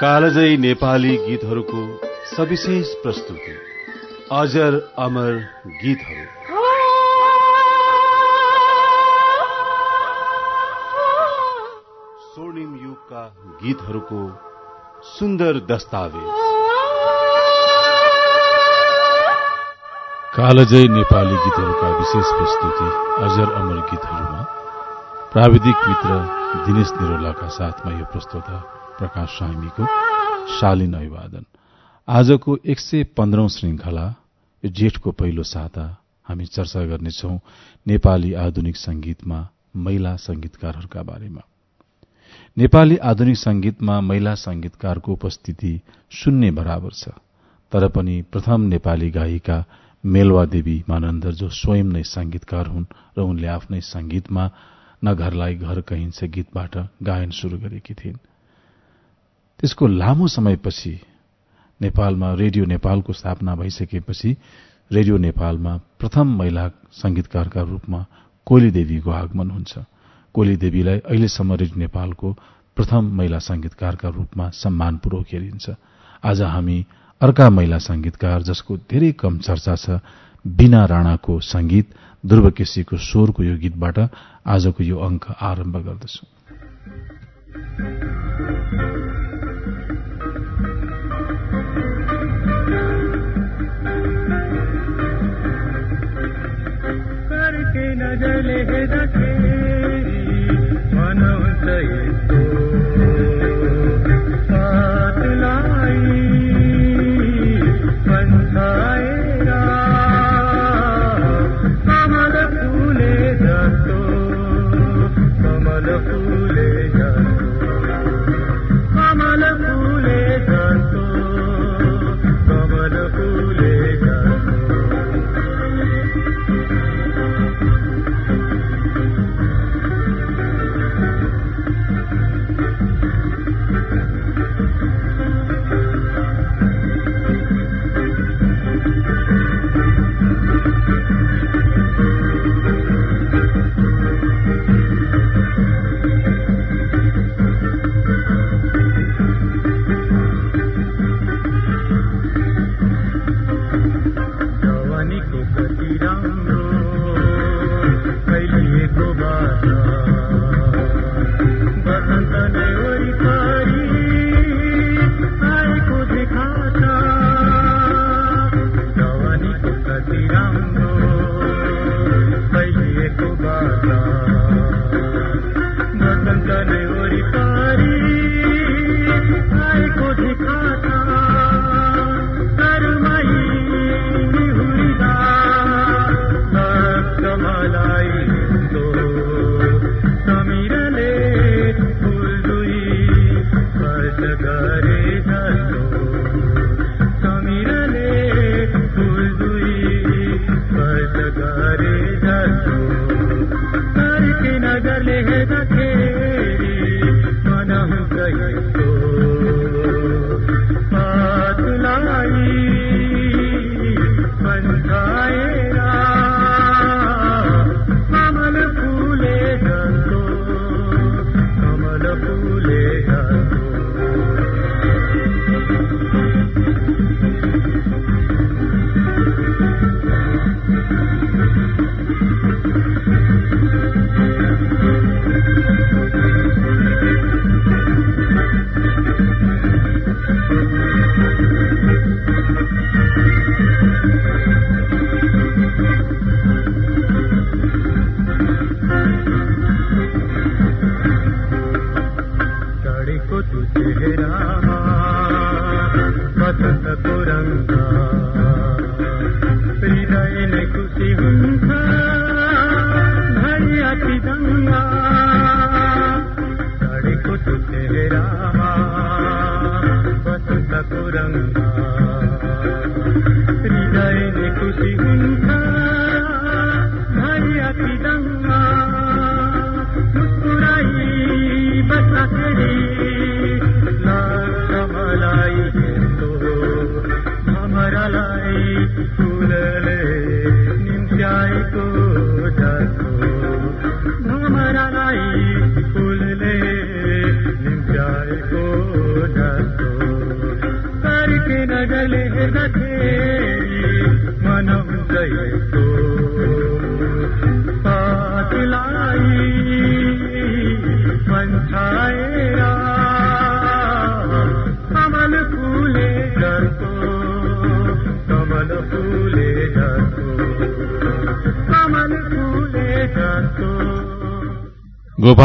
कालजयी नेपाली गीतहरूको सविशेष प्रस्तुति। अजर अमर गीतहरू। स्वर्णिम युगका गीतहरूको सुन्दर दस्तावेज। कालजय नेपाली गीतहरूका विशेष प्रस्तुति अजर अमर गीतहरूमा प्राविधिक मित्र दिनेश निरोलाका साथमा यो प्रस्तुता प्रकाश साइमीको शालीन अभिवादन। आजको एक सय पन्ध्रौं श्रृंखला यो जेठको पहिलो साता हामी चर्चा गर्नेछौ नेपाली आधुनिक संगीतमा महिला संगीतकारहरूका बारेमा। नेपाली आधुनिक संगीतमा महिला संगीतकारको उपस्थिति शून्य बराबर छ। तर पनि प्रथम नेपाली गायिका मेलवा देवी मानन्दर जो स्वयं नै संगीतकार हुन् र उनले आफ्नै संगीतमा न घरलाई घर कहिन्छ गीतबाट गायन शुरू गरेकी थिइन्। त्यसको लामो समयपछि नेपालमा रेडियो नेपालको स्थापना भइसकेपछि रेडियो नेपालमा प्रथम महिला संगीतकारका रूपमा कोली देवीको आगमन हुन्छ। कोली देवीलाई अहिलेसम्म रेडियो नेपालको प्रथम महिला संगीतकारका रूपमा सम्मानपूर्वक हेरिन्छ। आज हामी अर्का महिला संगीतकार जसको धेरै कम चर्चा छ बिना राणाको संगीत ध्रुव केसीको स्वरको यो गीतबाट आजको यो अंक आरम्भ गर्दछु।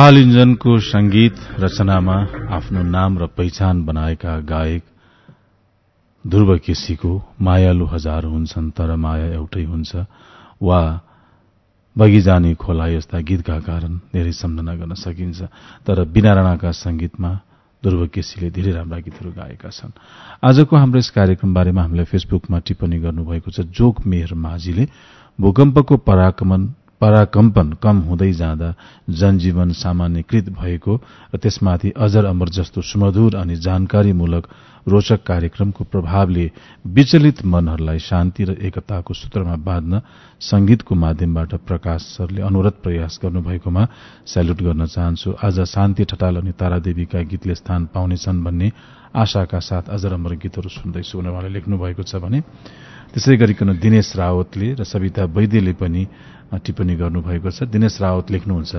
गोपाल इन्जनको संगीत रचनामा आफ्नो नाम र पहिचान बनाएका गायक ध्रुव केसीको मायालु हजार हुन्छन् तर माया एउटै हुन्छ वा बगिजाने खोला यस्ता गीतका कारण धेरै सम्झना गर्न सकिन्छ। तर बिना राणाका संगीतमा ध्रुव केसीले धेरै राम्रा गीतहरू गाएका छन्। आजको हाम्रो यस कार्यक्रम बारेमा हामीले फेसबुकमा टिप्पणी गर्नुभएको छ जोक मेहर माझीले भूकम्पको परागमन पराकम्पन कम हुँदै जाँदा जनजीवन सामान्यकृत भएको र त्यसमाथि अजर अमर जस्तो सुमधुर अनि जानकारीमूलक रोचक कार्यक्रमको प्रभावले विचलित मनहरूलाई शान्ति र एकताको सूत्रमा बाँध्न संगीतको माध्यमबाट प्रकाश सरले अनुरत प्रयास गर्नुभएकोमा सेल्युट गर्न चाहन्छु। आज शान्ति ठटाल अनि तारादेवीका गीतले स्थान पाउनेछन् भन्ने आशाका साथ अजर अमर गीतहरू सुन्दैछु उहाँले लेख्नु भएको छ भने त्यसै गरिकन दिनेश रावतले र सविता वैद्यले पनि टिप्पणी गर्नुभएको छ। दिनेश रावत लेख्नुहुन्छ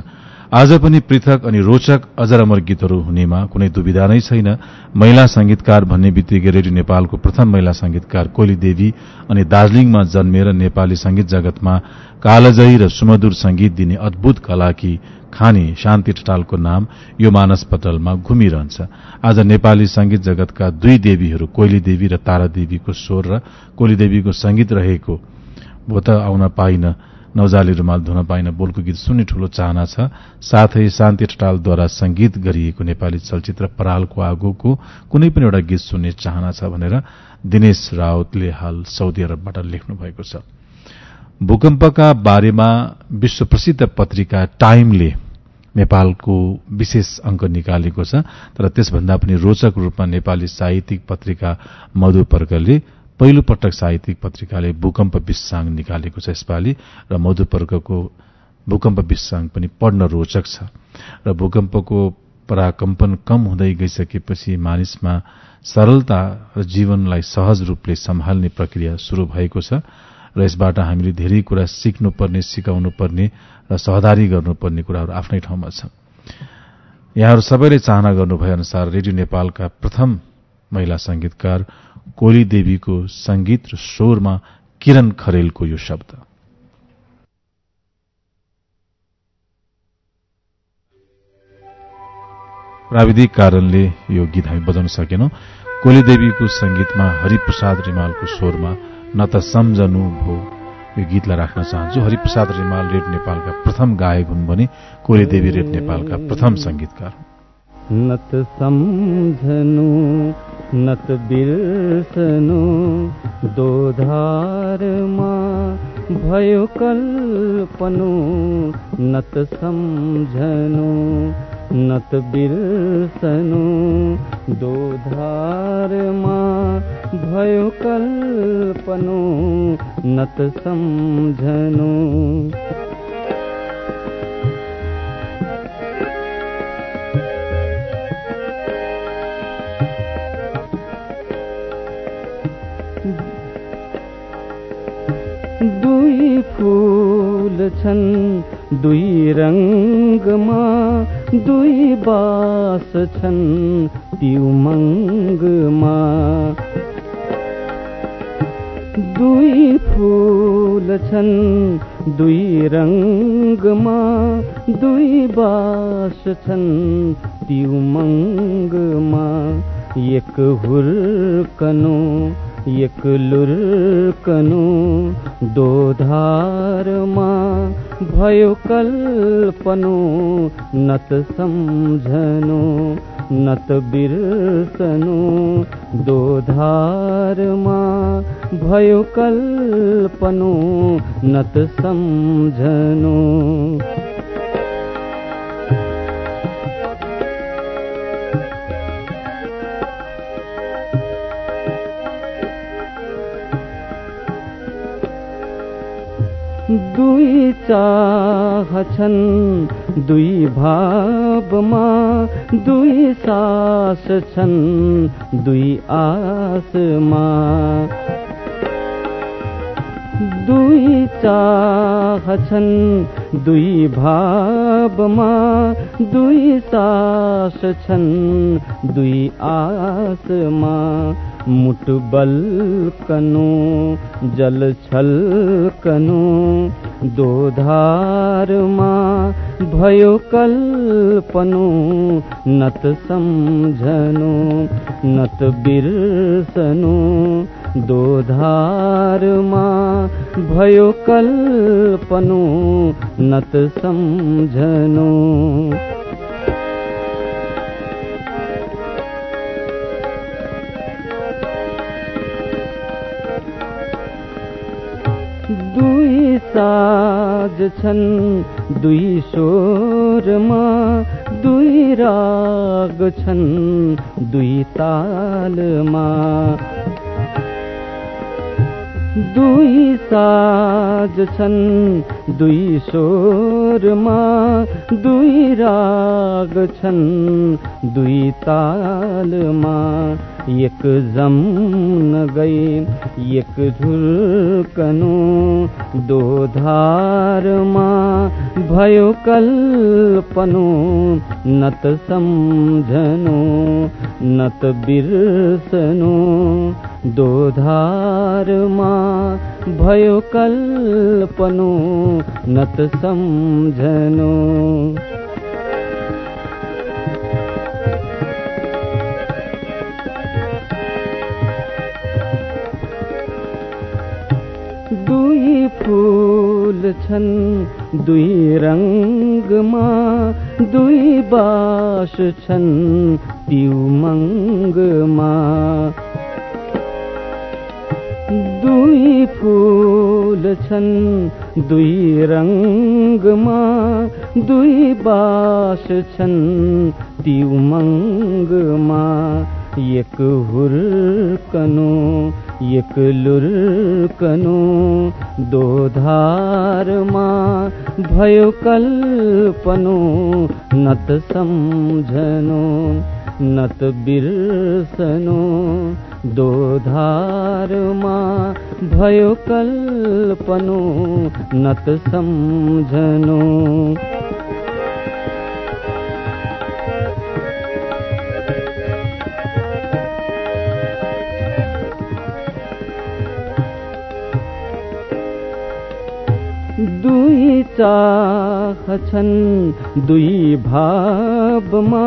आज पनि पृथक अनि रोचक अजर अमर गीतहरू हुनेमा कुनै दुविधा नै छैन। महिला संगीतकार भन्ने बित्तिकै रेडियो नेपालको प्रथम महिला संगीतकार कोली देवी अनि दार्जीलिङमा जन्मेर नेपाली संगीत जगतमा कालजयी र सुमधुर संगीत दिने अद्भुत कलाकी खानी शान्ति ठटालको नाम यो मानस पटलमा घुमिरहन्छ। आज नेपाली संगीत जगतका दुई देवीहरू कोइली देवी र तारा देवीको स्वर र कोली देवीको संगीत रहेको भो आउन पाइन। नौजाली रुमाल धुन पाइन बोलको गीत सुन्ने ठूलो चाहना छ। साथै शान्ति ठटालद्वारा संगीत गरिएको नेपाली चलचित्र परालको आगोको कुनै पनि एउटा गीत सुन्ने चाहना छ भनेर दिनेश रावतले हाल साउदी अरबबाट लेख्नु भएको छ। भूकम्पका बारेमा विश्व प्रसिद्ध पत्रिका टाइमले नेपालको विशेष अंक निकालेको छ तर त्यसभन्दा पनि रोचक रूपमा नेपाली साहित्यिक पत्रिका मधु पर्कले पहिलो पटक साहित्यिक पत्रिकाले भूकम्प विश्वाङ निकालेको छ यसपालि र मधुपर्कको भूकम्प विश्वाङ पनि पढ्न रोचक छ र भूकम्पको पराकम्पन कम हुँदै गइसकेपछि मानिसमा सरलता र जीवनलाई सहज रूपले सम्हाल्ने प्रक्रिया शुरू भएको छ र यसबाट हामीले धेरै कुरा सिक्नुपर्ने सिकाउनु पर्ने र सहदारी गर्नुपर्ने कुराहरू आफ्नै ठाउँमा छ यहाँहरू सबैले चाहना गर्नुभए अनुसार रेडियो नेपालका प्रथम महिला संगीतकार कोली देवीको संगीत र स्वरमा किरण खरेलको यो शब्द। प्राविधिक कारणले यो गीत हामी बजाउन सकेनौं। कोली देवीको संगीतमा हरिप्रसाद रिमालको स्वरमा न त सम्झनु भो। यो गीतलाई राख्न चाहन्छु। हरिप्रसाद रिमाल रेड नेपालका प्रथम गायक हुन् भने कोली देवी रेड नेपालका प्रथम संगीतकार हुन्। नत बिर्सनु दोधारमा भयो कल्पनु नत सम्झनु नत बिर्सनु दोधारमा भयो कल्पनु नत सम्झनु छन् दुई रङ्गमा दुई बास छन् त्यो मङ्गमा। दुई फूल छन् दुई रङ्गमा दुई बास छन् त्यो मङ्गमा। एक हुर्कनु एक्लुर्कनु दोधारमा भयो कल्पनु नत सम्झनु नत बिर्सनु। दोधारमा भयो कल्पनु नत सम्झनु। दुई चाह छन्। दुई भावमा दुई सास छन्। दुई आसमा दुई चाह छन्। दुई भावमा दुई सास छन् दुई आसमा मुटबल कनु जल छल कनु दोधारमा भयो कल्पनु नत सम्झनु नत बिर्सनु। दोधारमा भयो कल्पनु नत सम्झनु। दुई साज छन् दुई स्वरमा दुई राग छन् दुई तालमा। दुई साज छन्। दुई स्वरमा दुई राग छन्। दुई तालमा एक जम गई एक झुर्कनु दो धारमा। भयो कल्पनु नत सम्झनु नत बिर्सनु। दो धारमा भयो कल्पनु नत सम्झनु। फूल छन् दुई रङ्गमा दुई बास छन् मङ्गमा। दुई फूल छन् दुई रङ्गमा दुई बास छन् मङ्गमा। एक हुर्कनु एक लुर्कनु दो धारमा भयो नत सम्झनु नत बिर्सनु। दो धारमा भयो कल्पनु नत सम्झनु। दुई चाह छन्। दुई भावमा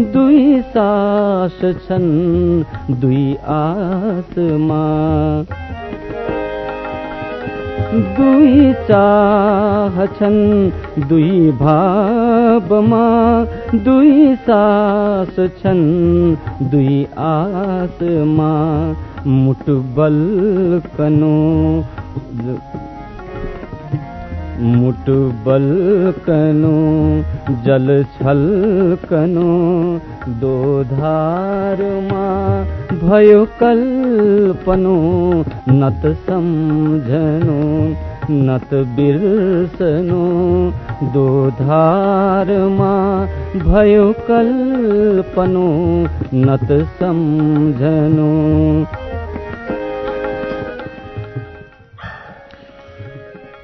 दुई सास छन्। दुई आसमा दुई चाह छन्। दुई भावमा दुई सास छन्। दुई आसमा मुटबल कनु मुट बल कनु जल छल कनु दो धारमा भयो कल्पनु नत सम्झनु नत बिर्सनु दो धारमा भयो कल्पनु नत सम्झनु।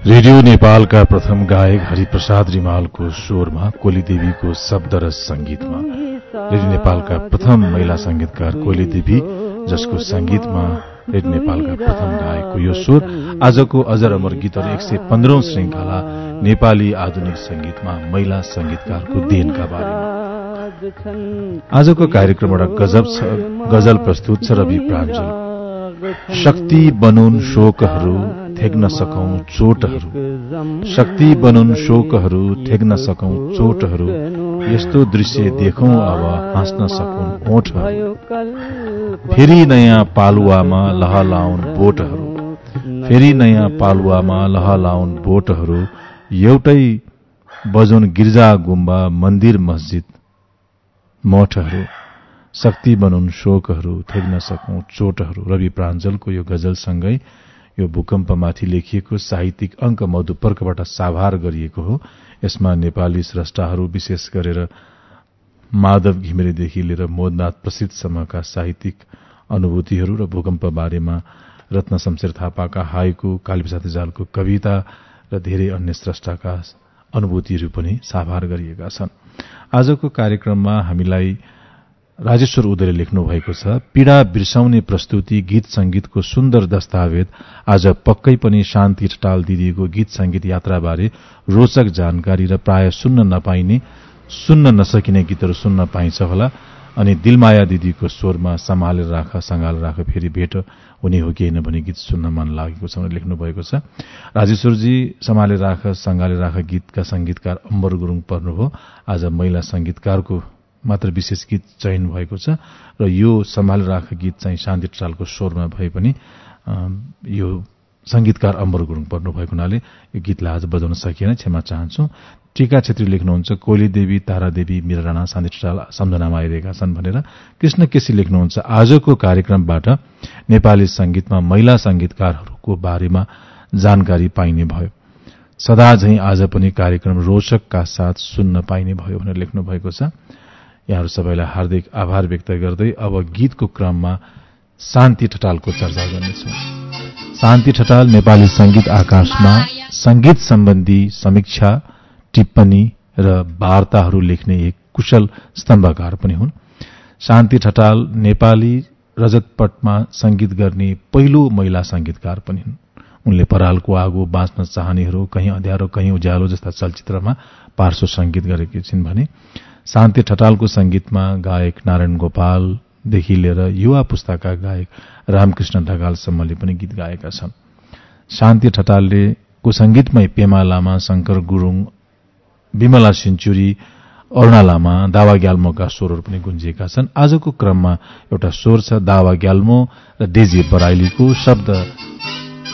रेडियो नेपालका प्रथम गायक हरिप्रसाद रिमालको स्वरमा कोलीदेवीको शब्द र संगीतमा रेडियो नेपालका प्रथम महिला संगीतकार कोलीदेवी जसको संगीतमा रेडियो नेपालका प्रथम गायकको यो स्वर आजको अजर अमर गीतहरू एक सय पन्ध्रौं श्रृंखला नेपाली आधुनिक संगीतमा महिला संगीतकारको देनका बारेमा। आजको कार्यक्रम एउटा गजब छ गजल प्रस्तुत छ रवि प्राञ्जल। शक्ति बनौन शोकहरू थेग्न सकौं चोटहरू। शक्ति बनौन शोकहरू थेग्न सकौं चोटहरू। यस्तो दृश्य देखौं अब हाँस्न सकौं ओठहरू। फेरि नयाँ पालुवामा लहलाउन बोटहरू। फेरि नयाँ पालुवामा लहलाउन बोटहरू। एउटै बजौन गिर्जा गुम्बा मन्दिर मस्जिद मठहरू। शक्ति बनौन शोकहरू थेग्न सकौं चोटहरू। रवि प्राञ्जलको यो गजलसँगै यो भूकम्पमाथि लेखिएको साहित्यिक अङ्क मधुपर्कबाट साभार गरिएको हो। यसमा नेपाली स्रष्टाहरू विशेष गरेर माधव घिमिरेदेखि लिएर मोदनाथ प्रसिद्धसम्मका साहित्यिक अनुभूतिहरू र भूकम्प बारेमा रत्न शमशेर थापाका हाईको कालीप्रसाद जालको कविता र धेरै अन्य स्रष्टाका अनुभूतिहरू पनि साभार गरिएका छन्। आजको कार्यक्रममा हामीलाई राजेश्वर उदयले लेख्नु भएको छ पीड़ा बिर्साउने प्रस्तुति गीत संगीतको सुन्दर दस्तावेज आज पक्कै पनि शान्ति टटाल दिदीको गीत संगीत यात्राबारे रोचक जानकारी र प्राय सुन्न नपाइने सुन्न नसकिने गीतहरू सुन्न पाइन्छ होला। अनि दिलमाया दिदीको स्वरमा सम्हालेर राख सङ्घाल राख फेरि भेट हुने हो कि होइन भने गीत सुन्न मन लागेको छ भनेर लेख्नु भएको छ। राजेश्वरजी सम्हाले राख सङ्घाले राख गीतका संगीतकार अम्बर गुरूङ पर्नुभयो आज महिला संगीतकारको मात्र विशेष गीत चयन भएको छ र यो सम्हाल राख गीत चाहिँ शान्ति टसालको स्वरमा भए पनि यो संगीतकार अम्बर गुरुङ पर्नु भएको हुनाले यो गीतलाई आज बजाउन सकिएन क्षमा चाहन्छु। टीका छेत्री लेख्नुहुन्छ कोली देवी तारा देवी मिरा राणा शान्ति टसाल सम्झनामा आइरहेका छन् भनेर कृष्ण केसी लेख्नुहुन्छ। आजको कार्यक्रमबाट नेपाली संगीतमा महिला संगीतकारहरूको बारेमा जानकारी पाइने भयो। सदा झै आज पनि कार्यक्रम रोचकका साथ सुन्न पाइने भयो भनेर लेख्नु भएको छ। यहाँहरू सबैलाई हार्दिक आभार व्यक्त गर्दै अब गीतको क्रममा शान्ति ठटालको चर्चा गर्नेछौं। शान्ति ठटाल नेपाली संगीत आकाशमा संगीत सम्बन्धी समीक्षा टिप्पणी र वार्ताहरू लेख्ने एक कुशल स्तम्भकार पनि हुन्। शान्ति ठटाल नेपाली रजतपटमा संगीत गर्ने पहिलो महिला संगीतकार पनि हुन्। उनले परालको आगो बाँच्न चाहनेहरू कहीँ अँध्यारो कहीँ उज्यालो जस्ता चलचित्रमा पार्श्व संगीत गरेकी छिन् भने शान्ति ठटालको संगीतमा गायक नारायण गोपालदेखि लिएर युवा पुस्ताका गायक रामकृष्ण ढकालसम्मले पनि गीत गाएका छन्। शान्ति ठटालले को संगीतमै पेमा लामा शंकर गुरूङ विमला सेन्चुरी अरूणा लामा दावा ग्याल्मोका स्वरहरू पनि गुन्जिएका छन्। आजको क्रममा एउटा स्वर छ दावा ग्याल्मो र डेजी बराइलीको शब्द।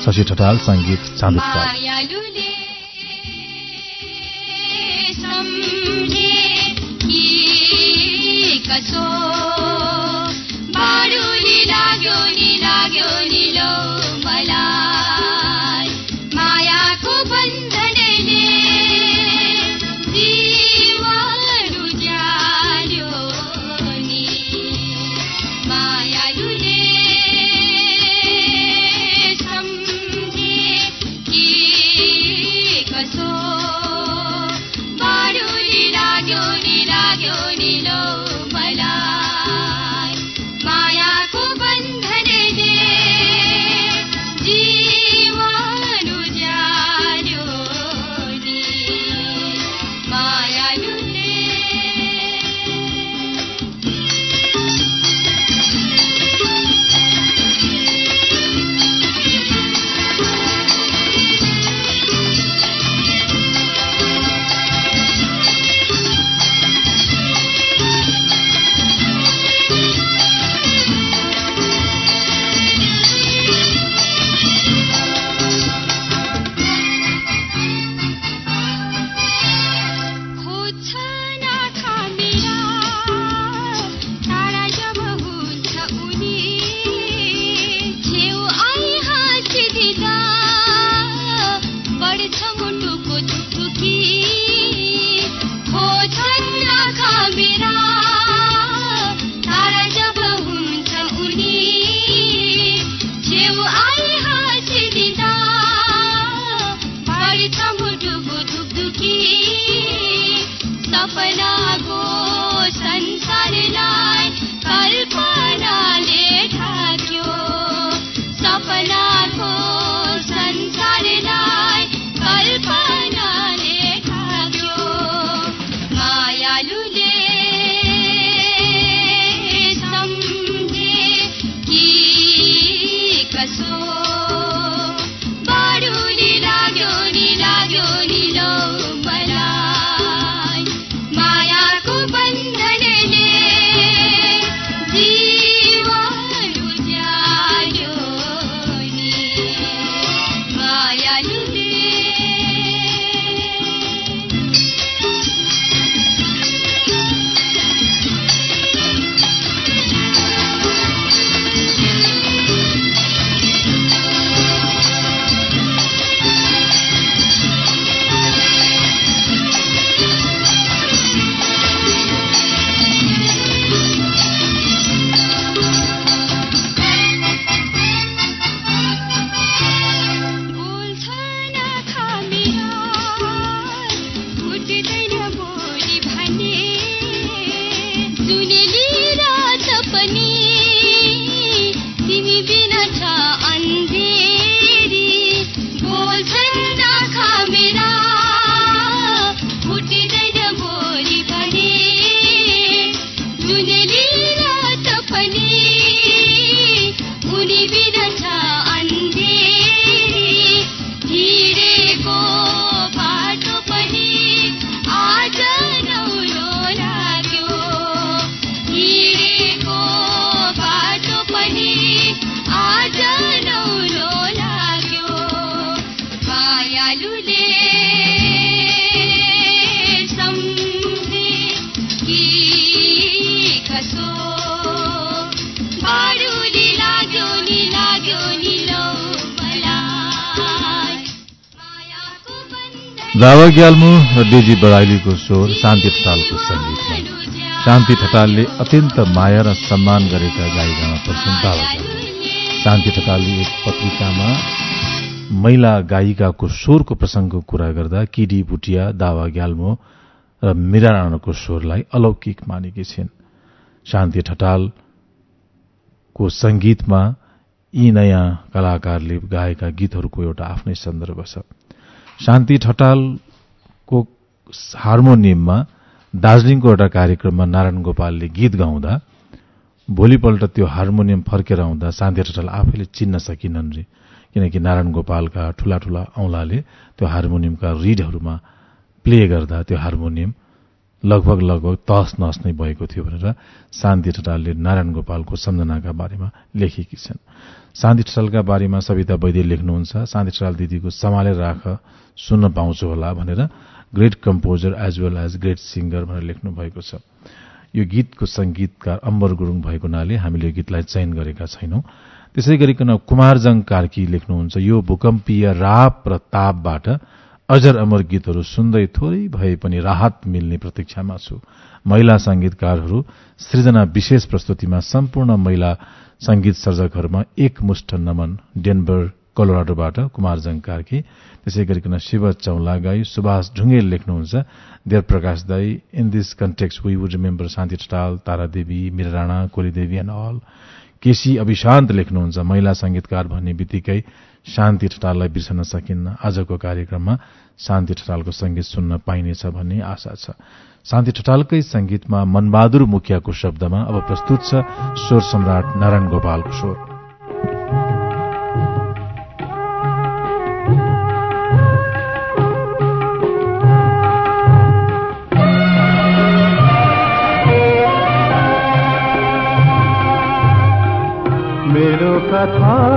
शशि ठटाल संगीत चाँदुपाल I saw. ग्याल्मो र डेजी बराइलीको स्वर शान्ति ठटालको संगीतमा शान्ति ठटालले अत्यन्त माया र सम्मान गरेका गायिकामा ग्याल्मो शान्ति ठटालले एक पत्रिकामा महिला गायिकाको स्वरको प्रसंगको कुरा गर्दा किडी भुटिया दावा ग्याल्मो र मीरा राणाको स्वरलाई अलौकिक मानेकी छिन्। शान्ति ठटालको संगीतमा यी नयाँ कलाकारले गाएका गीतहरूको एउटा आफ्नै सन्दर्भ छ। शान्ति ठटालको हार्मोनियममा दार्जीलिङको एउटा कार्यक्रममा नारायण गोपालले गीत गाउँदा भोलिपल्ट त्यो हार्मोनियम फर्केर आउँदा शान्ति ठटाल आफैले चिन्न सकिनन् रे। किनकि नारायण गोपालका ठूला ठूला औंलाले त्यो हार्मोनियमका रिडहरूमा प्ले गर्दा त्यो हार्मोनियम लगभग लगभग तहस नहस नै भएको थियो भनेर शान्ति ठटालले नारायण गोपालको सम्झनाका बारेमा लेखेकी छन्। शान्ति ठटालका बारेमा सविता वैद्य लेख्नुहुन्छ शान्ति ठटाल दिदीको सम्हालेर राख सुन्न पाउँछु होला भनेर great composer as well as great singer भनेर लेख्नु भएको छ। यो गीतको संगीतकार अम्बर गुरूङ भएको हुनाले हामीले यो गीतलाई चयन गरेका छैनौं। त्यसै गरिकन कुमारजङ कार्की लेख्नुहुन्छ यो भूकम्पीय राप र तापबाट अजर अमर गीतहरू सुन्दै थोरै भए पनि राहत मिल्ने प्रतीक्षामा छु। महिला संगीतकारहरू सृजना विशेष प्रस्तुतिमा सम्पूर्ण महिला संगीत सर्जकहरूमा एक मुष्ठ नमन। डेनबर कोलोराडोबाट कुमारजङ कार्की त्यसै गरिकन शिव चौलागाई सुभाष ढुङ्गेल लेख्नुहुन्छ। देव प्रकाश दाई in this context we would remember Shanti Thatal Taradevi Meera Rana Kolidevi and all. KC Abhishant लेख्नुहुन्छ महिला संगीतकार भन्ने बित्तिकै शान्ति ठटाललाई बिर्सन सकिन्न। आजको कार्यक्रममा शान्ति ठटालको संगीत सुन्न पाइनेछ भन्ने आशा छ। शान्ति ठटालकै संगीतमा मनबहादुर मुखियाको शब्दमा अब प्रस्तुत छ स्वर सम्राट नारायण गोपालको स्वर। मेरो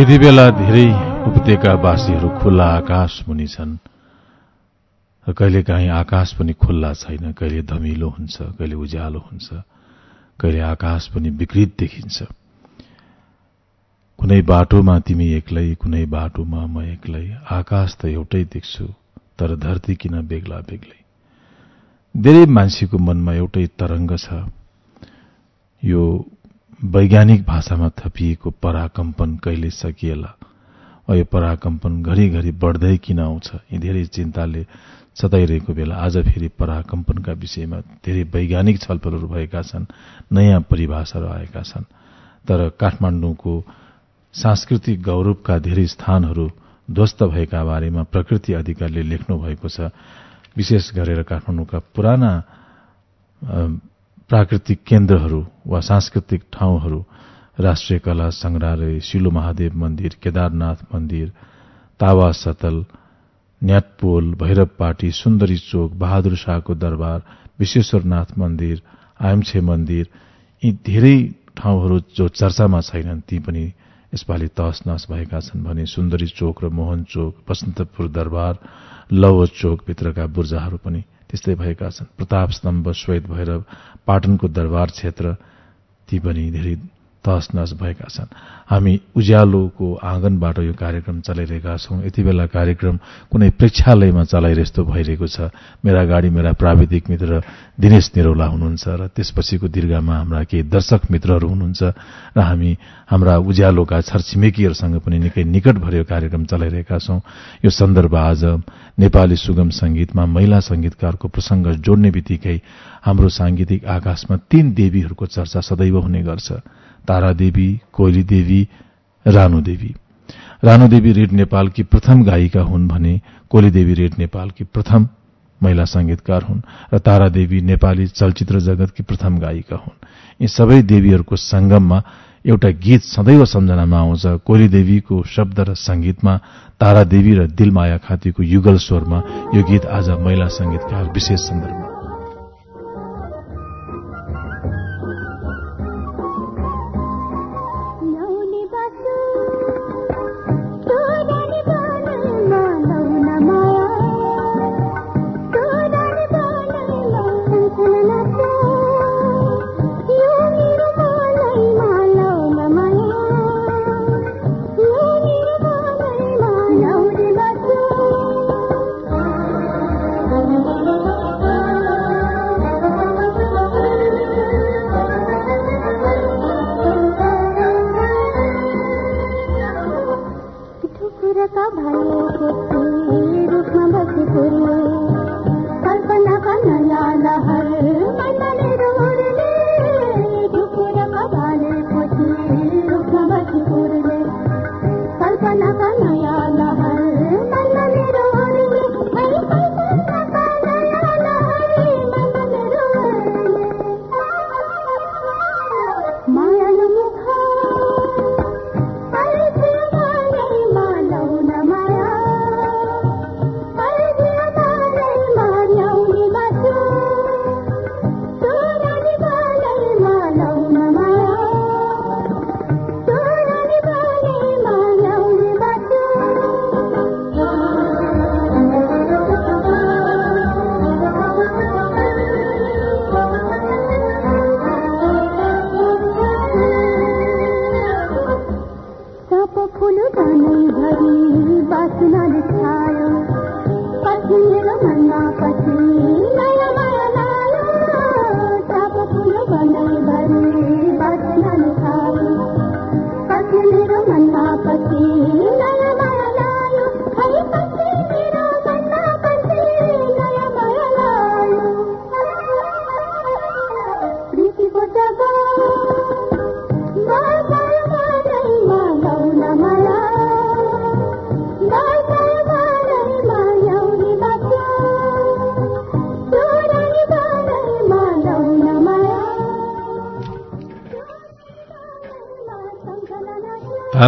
यति बेला धेरै उपत्यकावासीहरू खुल्ला आकाश मुनि छन्। र कहिले काहीँ आकाश पनि खुल्ला छैन कहिले धमिलो हुन्छ कहिले उज्यालो हुन्छ कहिले आकाश पनि विकृत देखिन्छ। कुनै बाटोमा तिमी एक्लै कुनै बाटोमा म एक्लै आकाश त एउटै देख्छु तर धरती किन बेग्ला बेग्लै? धेरै मान्छेको मनमा एउटै तरङ्ग छ। यो वैज्ञानिक भाषामा थपिएको पराकम्पन कहिले सकिएला? यो पराकम्पन घरिघरि बढ्दै किन आउँछ? यी धेरै चिन्ताले सताइरहेको बेला आज फेरि पराकम्पनका विषयमा धेरै वैज्ञानिक छलफलहरू भएका छन् नयाँ परिभाषाहरू आएका छन्। तर काठमाडौँको सांस्कृतिक गौरवका धेरै स्थानहरू ध्वस्त भएका बारेमा प्रकृति अधिकारले लेख्नु भएको छ। विशेष गरेर काठमाडौँका पुराना प्राकृतिक केन्द्रहरू वा सांस्कृतिक ठाउँहरू राष्ट्रिय कला संग्रहालय शिलो महादेव मन्दिर केदारनाथ मन्दिर तावा सतल न्याटपोल भैरव पाटी सुन्दरी चोक बहादुर शाहको दरबार विश्वेश्वरनाथ मन्दिर आयमछे मन्दिर यी धेरै ठाउँहरू जो चर्चामा छैनन् ती पनि यसपालि तहस नहस भएका छन् भने सुन्दरी चोक र मोहन चोक बसन्तपुर दरबार लव चोकभित्रका बुर्जाहरू पनि त्यस्तै भएका छन्। प्रताप स्तम्भ श्वेत भैरव पाटनको दरबार क्षेत्र ती पनि धेरै तहस नहस भएका छन्। हामी उज्यालोको आँगनबाट यो कार्यक्रम चलाइरहेका छौं। यति बेला कार्यक्रम कुनै प्रेक्षालयमा चलाइरे जस्तो भइरहेको छ। मेरा गाडी मेरा प्राविधिक मित्र दिनेश निरौला हुनुहुन्छ र त्यसपछिको दीर्घमा हाम्रा केही दर्शक मित्रहरू हुनुहुन्छ र हामी हाम्रा उज्यालोका छरछिमेकीहरूसँग पनि निकै निकट भरियो कार्यक्रम चलाइरहेका छौं। यो सन्दर्भ आज नेपाली सुगम संगीतमा महिला संगीतकारको प्रसंग जोड्ने बित्तिकै हाम्रो सांगीतिक आकाशमा तीन देवीहरूको चर्चा सदैव हुने गर्छ। कोइली देवी रानु देवी रानु देवी रेड नेपालकी प्रथम गायिका हुन् भने कोली देवी रेड नेपालकी प्रथम महिला संगीतकार हुन् र तारादेवी नेपाली चलचित्र जगतकी प्रथम गायिका हुन्। यी सबै देवीहरूको संगममा एउटा गीत सदैव सम्झनामा आउँछ। कोली देवीको शब्द र संगीतमा तारादेवी र दिलमाया खातीको युगल स्वरमा यो गीत आज महिला संगीतकार विशेष सन्दर्भमा।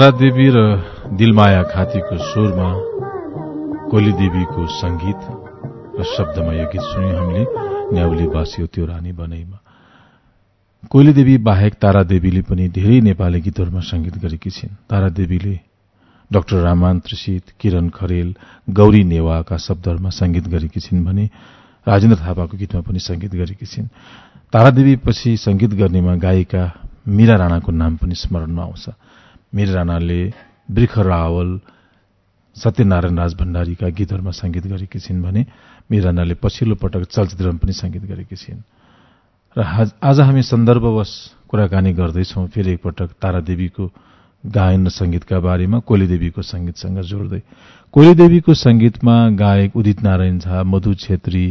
तारादेवी र दिलमाया खातीको स्वरमा कोलीदेवीको संगीत र शब्दमा यो गीत सुन्यौं हामीले न्याउली बासियो त्यो रानी बनैमा। कोइलीदेवी बाहेक तारादेवीले पनि धेरै नेपाली गीतहरूमा संगीत गरेकी छिन्। तारादेवीले डाक्टर रामान त्रिसित किरण खरेल गौरी नेवाका शब्दहरूमा संगीत गरेकी छिन् भने राजेन्द्र थापाको गीतमा पनि संगीत गरेकी छिन्। तारादेवी पछि संगीत गर्नेमा गायिका मीरा राणाको नाम पनि स्मरणमा आउँछ। मीरा राणाले वृख रावल सत्यनारायण राज भण्डारीका गीतहरूमा संगीत गरेकी छिन् भने मीरा राणाले पछिल्लो पटक चलचित्रमा पनि संगीत गरेकी छिन्। र आज हामी सन्दर्भवश कुराकानी गर्दैछौ फेरि एकपटक तारादेवीको गायन र संगीतका बारेमा कोलीदेवीको संगीतसँग जोड्दै। कोलीदेवीको संगीतमा गायक उदित नारायण झा मधु छेत्री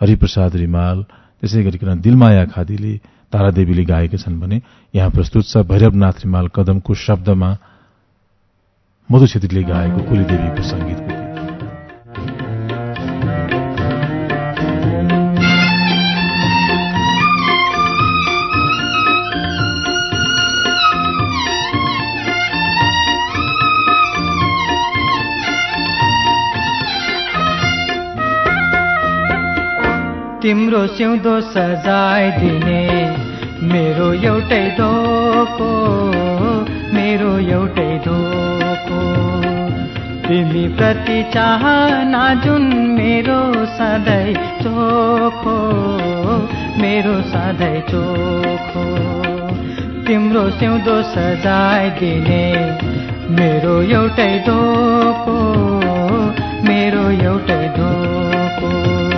हरिप्रसाद रिमाल त्यसै गरिकन दिलमाया खादीले तारादेवीले गाएका छन् भने यहाँ प्रस्तुत छ भैरवनाथ रिमाल कदमको शब्दमा मधु छेत्रीले गाएको कोलीदेवीको संगीतको तिम्रो सिउँदो सजाइदिने मेरो एउटै धोको मेरो एउटै धोको। तिमी प्रति चाहना जुन मेरो सधैँ चोखो मेरो सधैँ चोखो। तिम्रो सिउँदो सजाइदिने मेरो एउटै धोको मेरो एउटै धोको।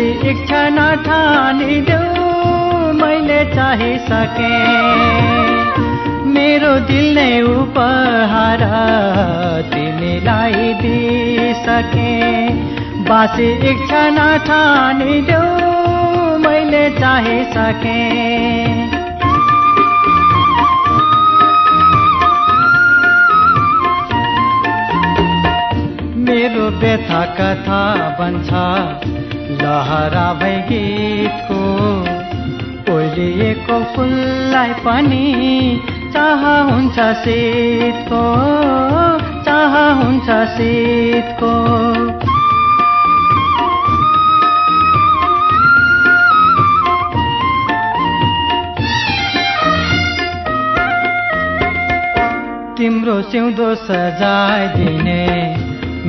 बासी इच्छा नठानिदेऊ मैले चाहिसके। मेरो दिल नै उपहार तिमीलाई दिइसके। बासी इच्छा नठानिदेऊ मैले चाहिसके। मेरो व्यथा कथा बन्छ लहरा भई गीतको ओलिएको फुललाई पनि चाह हुन्छ शीतको चाह हुन्छ शीतको। तिम्रो सिउँदो सजाइदिने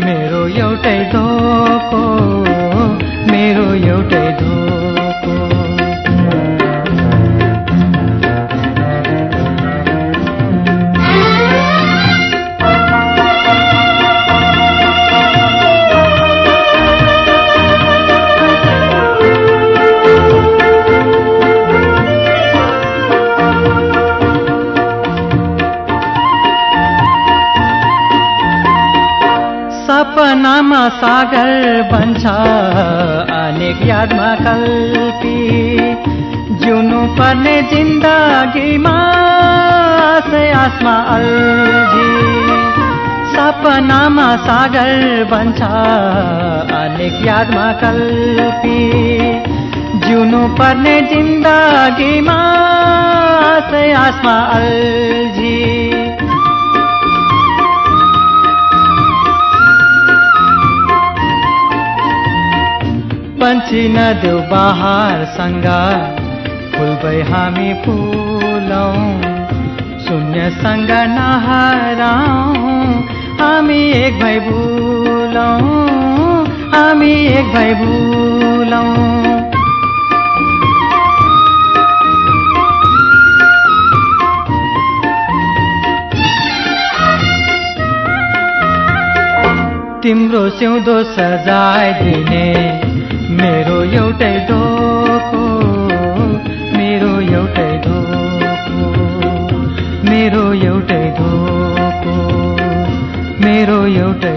मेरो एउटै धोको मेरो एउटै धोको सपनामा सागर बन्छ अनेक यादमा कल्पी जिउनु पर्ने जिन्दगीमा आसमा अल्झी सपनामा सागर बन्छ अनेक यादमा कल्पी जिउनु पर्ने जिन्दगीमा आसमा अल्झी पन्छी नदेऊ बहारसँग भई हामी फुलौँ शून्यसँग नहराउँ हामी एक भई भुलौँ हामी एक भई भुलौँ। तिम्रो सिउँदो सजाइदिने मेरो एउटै डोको मेरो एउटै डोको मेरो एउटै डोको मेरो एउटै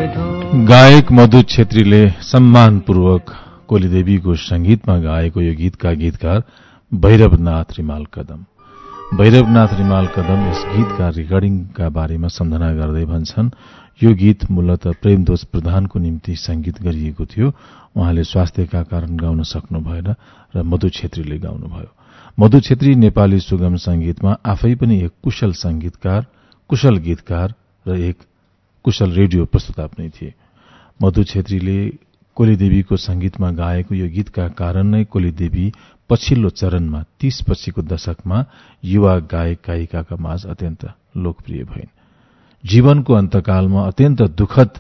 गायक मधु छेत्रीले सम्मानपूर्वक कोलीदेवीको संगीतमा गाएको यो गीतका गीतकार भैरवनाथ रिमाल कदम। भैरवनाथ रिमाल कदम यस गीतका रेकर्डिङका बारेमा सम्झना गर्दै भन्छन्। यो गीत मूलत प्रेमदोष प्रधानको निम्ति संगीत गरिएको थियो। उहाँले स्वास्थ्यका कारण गाउन सक्नु भएन र मधु छेत्रीले गाउनुभयो। मधु छेत्री नेपाली सुगम संगीतमा आफै पनि एक कुशल संगीतकार कुशल गीतकार र एक कुशल रेडियो प्रस्तुता पनि थिए। मधु छेत्रीले कोलीदेवीको संगीतमा गाएको यो गीतका कारण नै कोलीदेवी पछिल्लो चरणमा तीस पछिको दशकमा युवा गायक गायिकाका माझ अत्यन्त लोकप्रिय भइन्। जीवनको अन्तकालमा अत्यन्त दुखद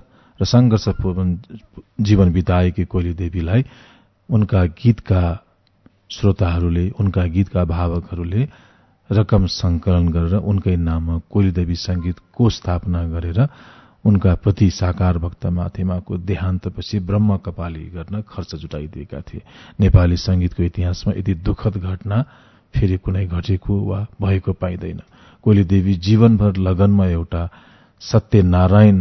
र संघर्षपूर्ण जीवन बिताएकी कोलीदेवीलाई उनका गीतका श्रोताहरूले उनका गीतका भावकहरूले रकम संकलन गरेर उनकै नाममा कोलीदेवी संगीत को स्थापना गरेर उनका प्रति साकार भक्त माथेमाको देहान्तपछि ब्रह्म कपाली गर्न खर्च जुटाइदिएका थिए। नेपाली संगीतको इतिहासमा यति दुःखद घटना फेरि कुनै घटेको वा भएको पाइँदैन। कोली देवी जीवनभर लगनमा एउटा सत्यनारायण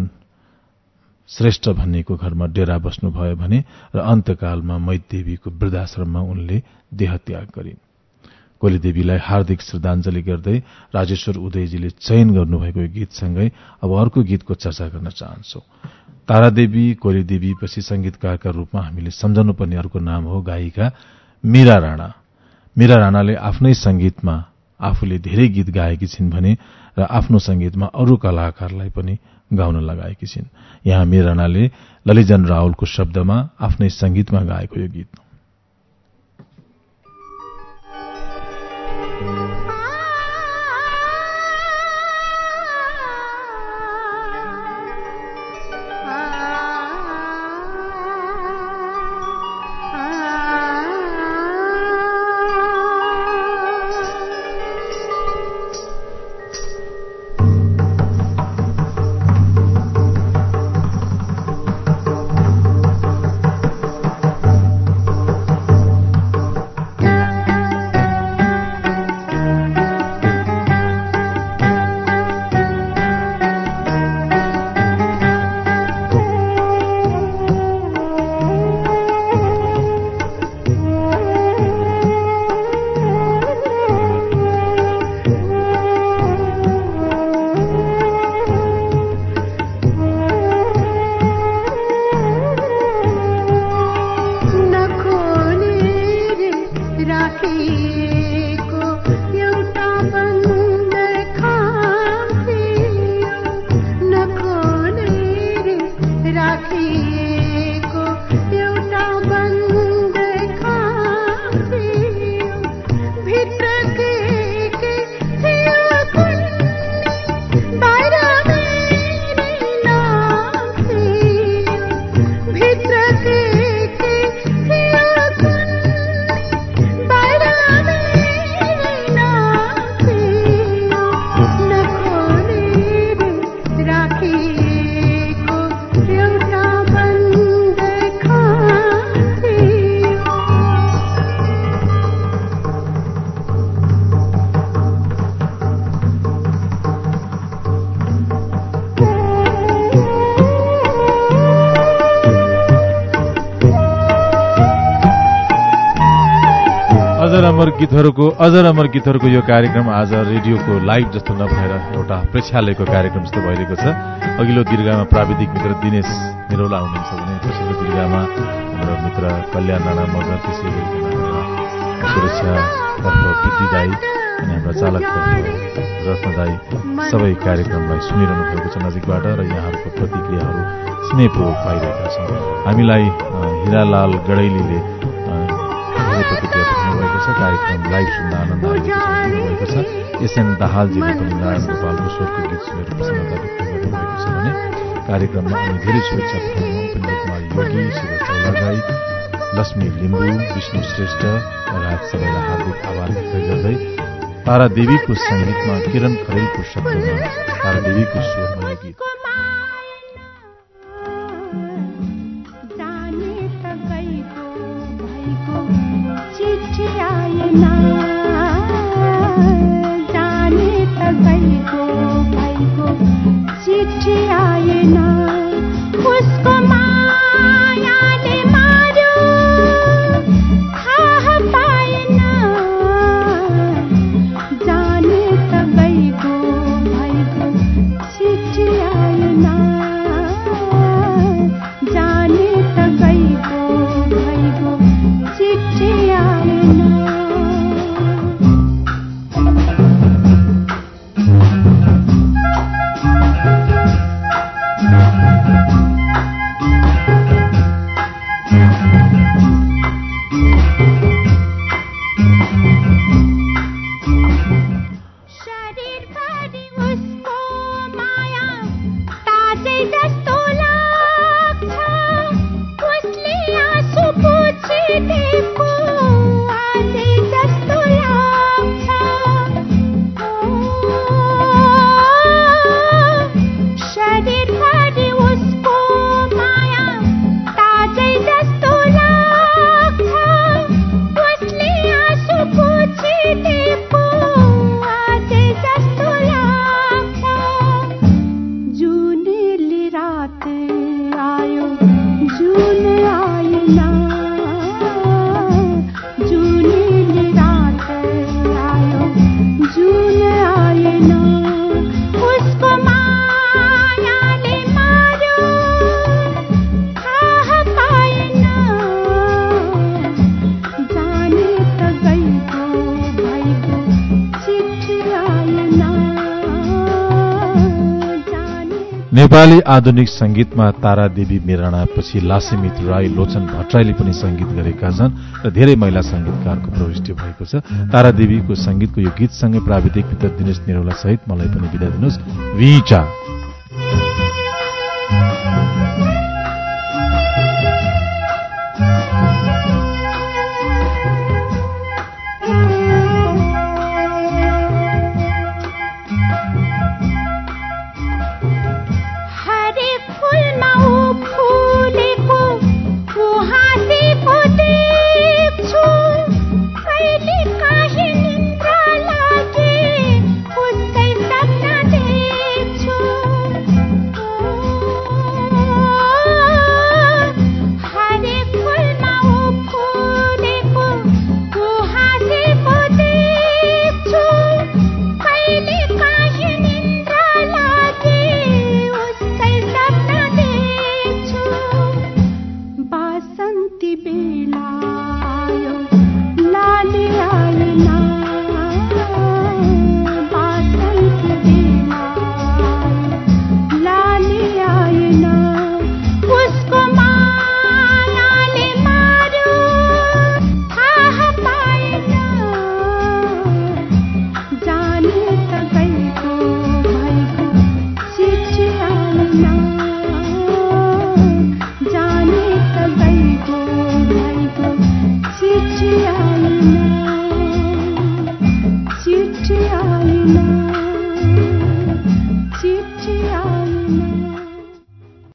श्रेष्ठ भन्नेको घरमा डेरा बस्नुभयो भने र अन्तकालमा मैदेवीको वृद्धाश्रममा उनले देहत्याग गरिन्। कोलीदेवीलाई हार्दिक श्रद्धाञ्जली गर्दै राजेश्वर उदयजीले चयन गर्नुभएको गीतसँगै अब अर्को गीतको चर्चा गर्न चाहन्छौ। तारादेवी कोलीदेवी पछि संगीतकारका रूपमा हामीले सम्झनु पर्ने अर्को नाम हो गायिका मीरा राणा। मीरा राणाले आफ्नै संगीतमा आफूले धेरै गीत गाएकी छिन् भने र आफ्नो संगीतमा अरू कलाकारलाई पनि गाउन लगाएकी छिन्। यहाँ मीरा राणाले ललिजन रावलको शब्दमा आफ्नै संगीतमा गाएको यो गीत। अमर गीतहरूको अजर अमर गीतहरूको यो कार्यक्रम आज रेडियोको लाइभ जस्तो नभएर एउटा प्रेक्षालयको कार्यक्रम जस्तो भइरहेको छ। अघिल्लो दीर्घामा प्राविधिक मित्र दिनेश निरौला हुनुहुन्छ भने पछिल्लो दीर्घामा हाम्रो मित्र कल्याण राणा मगर त्यसै गरिकन सुरक्षातर्फ वृद्धि दाई अनि हाम्रा चालक रत्न दाई सबै कार्यक्रमलाई सुनिरहनु भएको छ नजिकबाट र यहाँहरूको प्रतिक्रियाहरू स्नेहपूर्वक पाइरहेका छौँ हामीलाई हिरालाल गडैलीले प्रतिक्रिया भएको छ कार्यक्रम लाइभ सुन्न आनन्द भएको छ एसएन दाहालजीले पनि नारायण गोपाल स्वरको गीत कार्यक्रममा अनि धेरै शुभेच्छा पठाउनु कुमार लक्ष्मी लिम्बू विष्णु श्रेष्ठ लगायत सबैलाई हार्दिक आभार व्यक्त गर्दै तारादेवीको संगीतमा किरण खरेलको शब्दमा तारादेवीको स्वरमा यो Música नेपाली आधुनिक संगीतमा तारादेवी मेराणापछि लासिमित राई लोचन भट्टराईले पनि संगीत गरेका छन् र धेरै महिला संगीतकारको प्रविष्टि भएको छ। तारादेवीको संगीतको यो गीतसँगै प्राविधिक विद्युत दिनेश निरौलासहित मलाई पनि बिदा दिनुहोस्। विचा